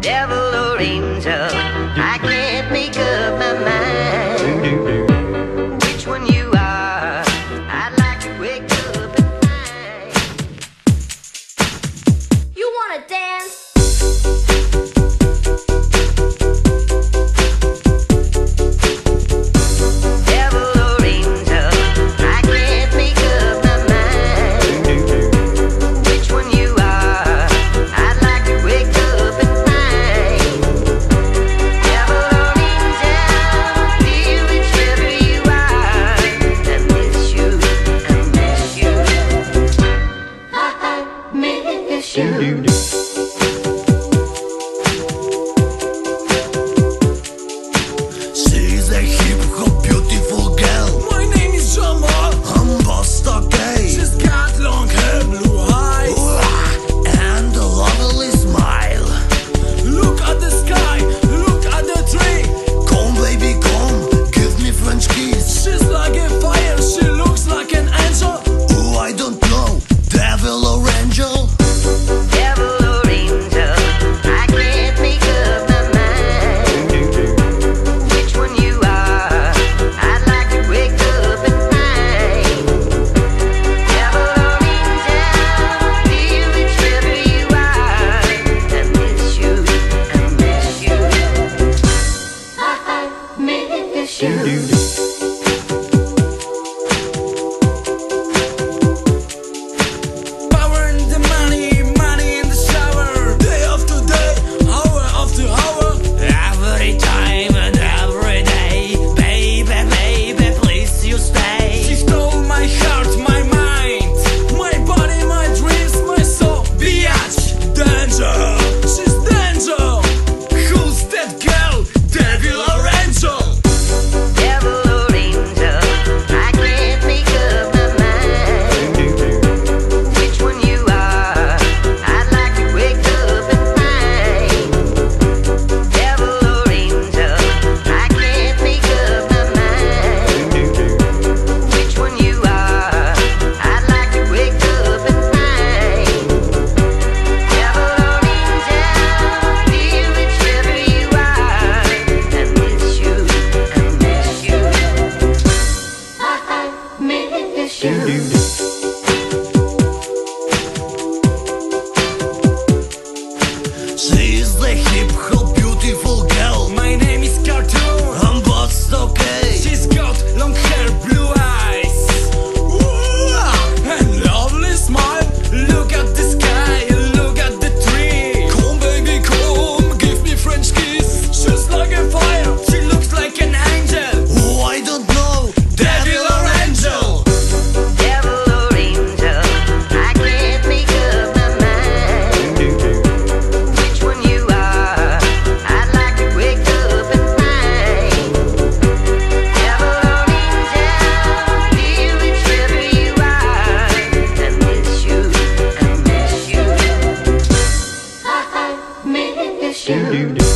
devil or angel, I can't make up my mind. Which one you are, I'd like to wake up and find. You wanna dance? She is the hip hop beautiful girl. My name is Cartoon. I'm boss, okay. She's got do do do